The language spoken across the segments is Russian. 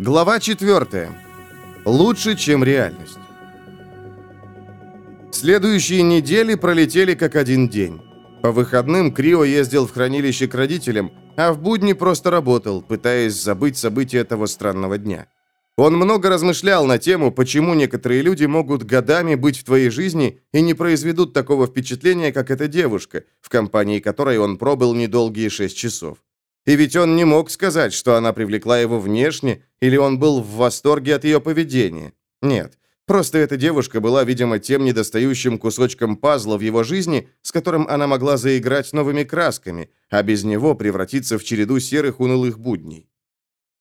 Глава 4. Лучше, чем реальность. Следующие недели пролетели как один день. По выходным Крио ездил в хранилище к родителям, а в будни просто работал, пытаясь забыть события этого странного дня. Он много размышлял на тему, почему некоторые люди могут годами быть в твоей жизни и не произведут такого впечатления, как эта девушка, в компании которой он пробыл недолгие шесть часов. И ведь он не мог сказать, что она привлекла его внешне, или он был в восторге от ее поведения. Нет, просто эта девушка была, видимо, тем недостающим кусочком пазла в его жизни, с которым она могла заиграть новыми красками, а без него превратиться в череду серых унылых будней.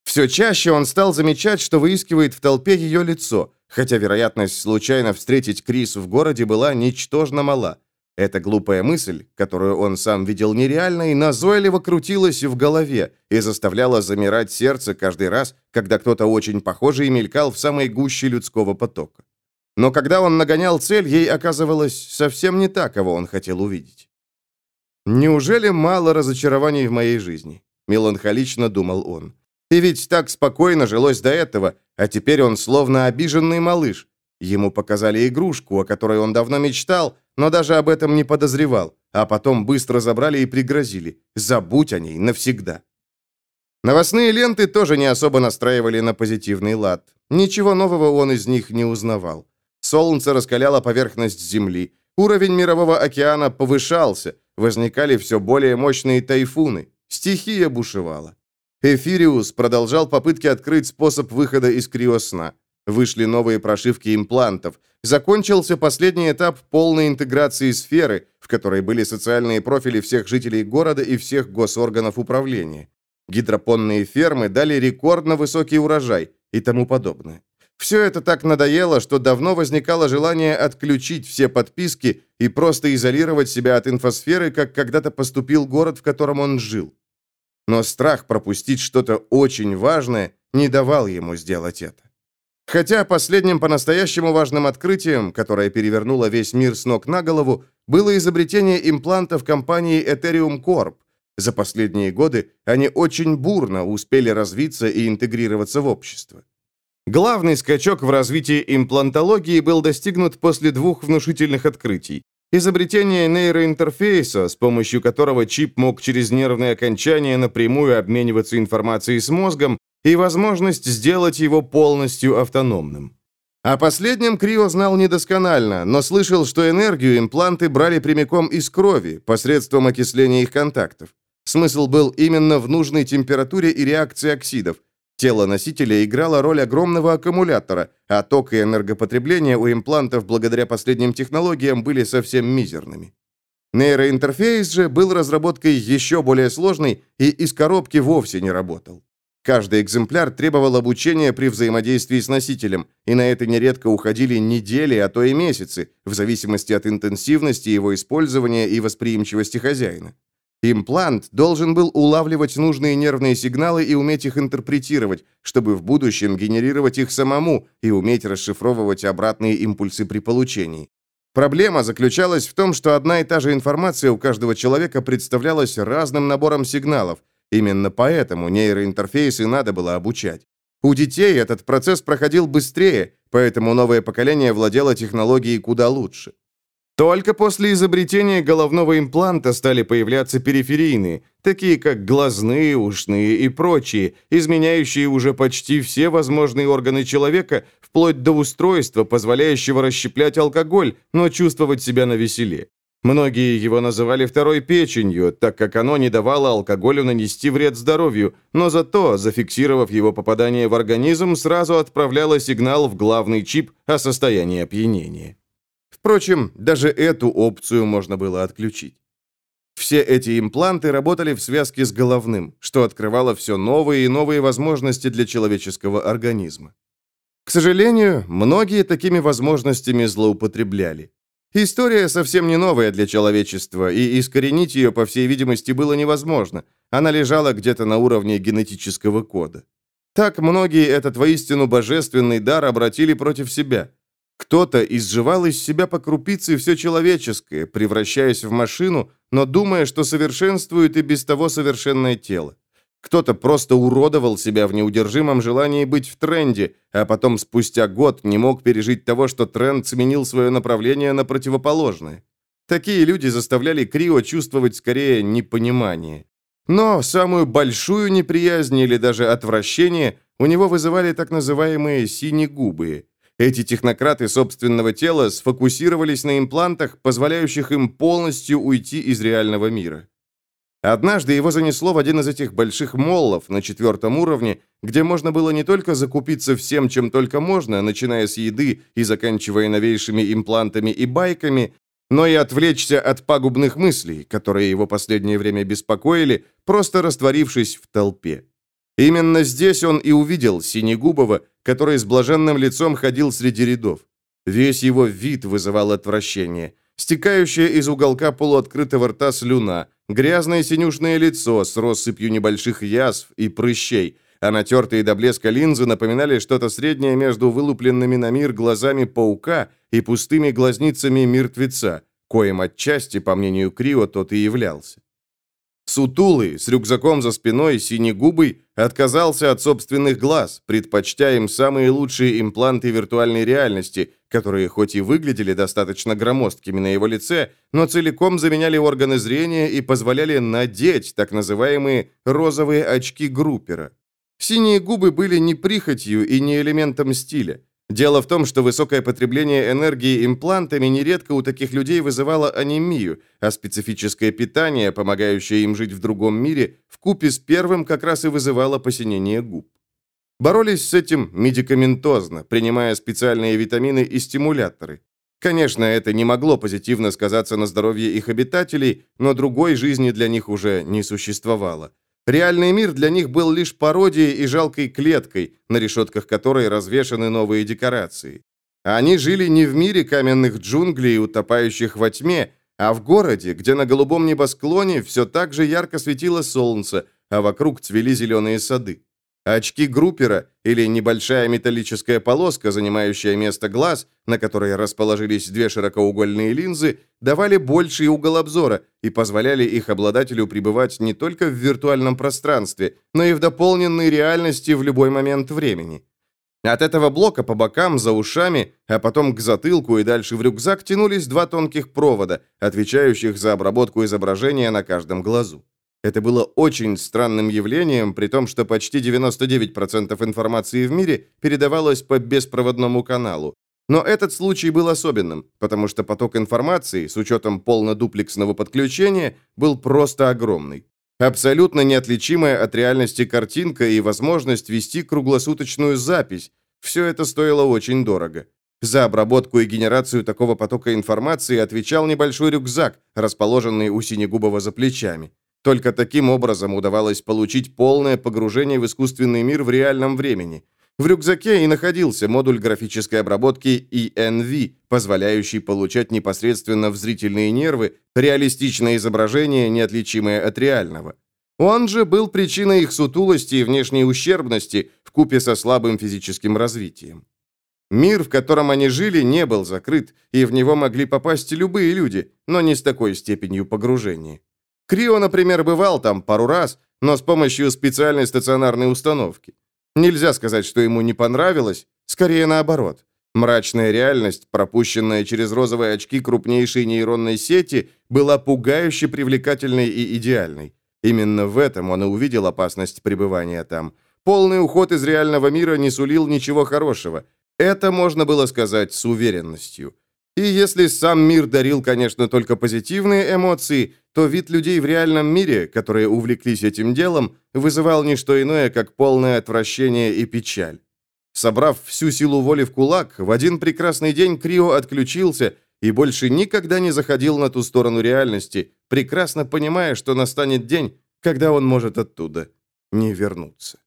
Все чаще он стал замечать, что выискивает в толпе ее лицо, хотя вероятность случайно встретить Крис в городе была ничтожно мала. Эта глупая мысль, которую он сам видел нереальной, назойливо крутилась в голове и заставляла замирать сердце каждый раз, когда кто-то очень похожий мелькал в самой гуще людского потока. Но когда он нагонял цель, ей оказывалось совсем не так, кого он хотел увидеть. «Неужели мало разочарований в моей жизни?» – меланхолично думал он. «И ведь так спокойно жилось до этого, а теперь он словно обиженный малыш. Ему показали игрушку, о которой он давно мечтал – но даже об этом не подозревал, а потом быстро забрали и пригрозили. Забудь о ней навсегда. Новостные ленты тоже не особо настраивали на позитивный лад. Ничего нового он из них не узнавал. Солнце раскаляло поверхность Земли, уровень мирового океана повышался, возникали все более мощные тайфуны, стихия бушевала. Эфириус продолжал попытки открыть способ выхода из криосна. Вышли новые прошивки имплантов. Закончился последний этап полной интеграции сферы, в которой были социальные профили всех жителей города и всех госорганов управления. Гидропонные фермы дали рекордно высокий урожай и тому подобное. Все это так надоело, что давно возникало желание отключить все подписки и просто изолировать себя от инфосферы, как когда-то поступил город, в котором он жил. Но страх пропустить что-то очень важное не давал ему сделать это. Хотя последним по-настоящему важным открытием, которое перевернуло весь мир с ног на голову, было изобретение имплантов компании Ethereum Corp. За последние годы они очень бурно успели развиться и интегрироваться в общество. Главный скачок в развитии имплантологии был достигнут после двух внушительных открытий. Изобретение нейроинтерфейса, с помощью которого чип мог через нервные окончания напрямую обмениваться информацией с мозгом, и возможность сделать его полностью автономным. О последнем Крио знал недосконально, но слышал, что энергию импланты брали прямиком из крови, посредством окисления их контактов. Смысл был именно в нужной температуре и реакции оксидов. Тело носителя играло роль огромного аккумулятора, а ток и энергопотребление у имплантов благодаря последним технологиям были совсем мизерными. Нейроинтерфейс же был разработкой еще более сложной и из коробки вовсе не работал. Каждый экземпляр требовал обучения при взаимодействии с носителем, и на это нередко уходили недели, а то и месяцы, в зависимости от интенсивности его использования и восприимчивости хозяина. Имплант должен был улавливать нужные нервные сигналы и уметь их интерпретировать, чтобы в будущем генерировать их самому и уметь расшифровывать обратные импульсы при получении. Проблема заключалась в том, что одна и та же информация у каждого человека представлялась разным набором сигналов, Именно поэтому нейроинтерфейсы надо было обучать. У детей этот процесс проходил быстрее, поэтому новое поколение владело технологией куда лучше. Только после изобретения головного импланта стали появляться периферийные, такие как глазные, ушные и прочие, изменяющие уже почти все возможные органы человека, вплоть до устройства, позволяющего расщеплять алкоголь, но чувствовать себя на веселе. Многие его называли второй печенью, так как оно не давало алкоголю нанести вред здоровью, но зато, зафиксировав его попадание в организм, сразу отправляло сигнал в главный чип о состоянии опьянения. Впрочем, даже эту опцию можно было отключить. Все эти импланты работали в связке с головным, что открывало все новые и новые возможности для человеческого организма. К сожалению, многие такими возможностями злоупотребляли. История совсем не новая для человечества, и искоренить ее, по всей видимости, было невозможно. Она лежала где-то на уровне генетического кода. Так многие этот воистину божественный дар обратили против себя. Кто-то изживал из себя по крупице все человеческое, превращаясь в машину, но думая, что совершенствует и без того совершенное тело. Кто-то просто уродовал себя в неудержимом желании быть в тренде, а потом спустя год не мог пережить того, что тренд сменил свое направление на противоположное. Такие люди заставляли Крио чувствовать скорее непонимание. Но самую большую неприязнь или даже отвращение у него вызывали так называемые синегубые. Эти технократы собственного тела сфокусировались на имплантах, позволяющих им полностью уйти из реального мира. Однажды его занесло в один из этих больших моллов на четвертом уровне, где можно было не только закупиться всем, чем только можно, начиная с еды и заканчивая новейшими имплантами и байками, но и отвлечься от пагубных мыслей, которые его последнее время беспокоили, просто растворившись в толпе. Именно здесь он и увидел Синегубова, который с блаженным лицом ходил среди рядов. Весь его вид вызывал отвращение. Стекающая из уголка полуоткрытого рта слюна, грязное синюшное лицо с россыпью небольших язв и прыщей, а натертые до блеска линзы напоминали что-то среднее между вылупленными на мир глазами паука и пустыми глазницами мертвеца, коим отчасти, по мнению Крио, тот и являлся. Сутулый, с рюкзаком за спиной, синегубый, отказался от собственных глаз, предпочтя им самые лучшие импланты виртуальной реальности, которые хоть и выглядели достаточно громоздкими на его лице, но целиком заменяли органы зрения и позволяли надеть так называемые розовые очки группера. Синие губы были не прихотью и не элементом стиля. Дело в том, что высокое потребление энергии имплантами нередко у таких людей вызывало анемию, а специфическое питание, помогающее им жить в другом мире, в купе с первым как раз и вызывало посинение губ. Боролись с этим медикаментозно, принимая специальные витамины и стимуляторы. Конечно, это не могло позитивно сказаться на здоровье их обитателей, но другой жизни для них уже не существовало. Реальный мир для них был лишь пародией и жалкой клеткой, на решетках которой развешаны новые декорации. Они жили не в мире каменных джунглей, утопающих во тьме, а в городе, где на голубом небосклоне все так же ярко светило солнце, а вокруг цвели зеленые сады. Очки группера или небольшая металлическая полоска, занимающая место глаз, на которой расположились две широкоугольные линзы, давали больший угол обзора и позволяли их обладателю пребывать не только в виртуальном пространстве, но и в дополненной реальности в любой момент времени. От этого блока по бокам, за ушами, а потом к затылку и дальше в рюкзак тянулись два тонких провода, отвечающих за обработку изображения на каждом глазу. Это было очень странным явлением, при том, что почти 99% информации в мире передавалось по беспроводному каналу. Но этот случай был особенным, потому что поток информации, с учетом полнодуплексного подключения, был просто огромный. Абсолютно неотличимая от реальности картинка и возможность вести круглосуточную запись. Все это стоило очень дорого. За обработку и генерацию такого потока информации отвечал небольшой рюкзак, расположенный у Синегубова за плечами. Только таким образом удавалось получить полное погружение в искусственный мир в реальном времени. В рюкзаке и находился модуль графической обработки ENV, позволяющий получать непосредственно в зрительные нервы реалистичное изображение, неотличимое от реального. Он же был причиной их сутулости и внешней ущербности в купе со слабым физическим развитием. Мир, в котором они жили, не был закрыт, и в него могли попасть любые люди, но не с такой степенью погружения. Крио, например, бывал там пару раз, но с помощью специальной стационарной установки. Нельзя сказать, что ему не понравилось, скорее наоборот. Мрачная реальность, пропущенная через розовые очки крупнейшей нейронной сети, была пугающе привлекательной и идеальной. Именно в этом он и увидел опасность пребывания там. Полный уход из реального мира не сулил ничего хорошего. Это можно было сказать с уверенностью. И если сам мир дарил, конечно, только позитивные эмоции, то вид людей в реальном мире, которые увлеклись этим делом, вызывал не что иное, как полное отвращение и печаль. Собрав всю силу воли в кулак, в один прекрасный день Крио отключился и больше никогда не заходил на ту сторону реальности, прекрасно понимая, что настанет день, когда он может оттуда не вернуться.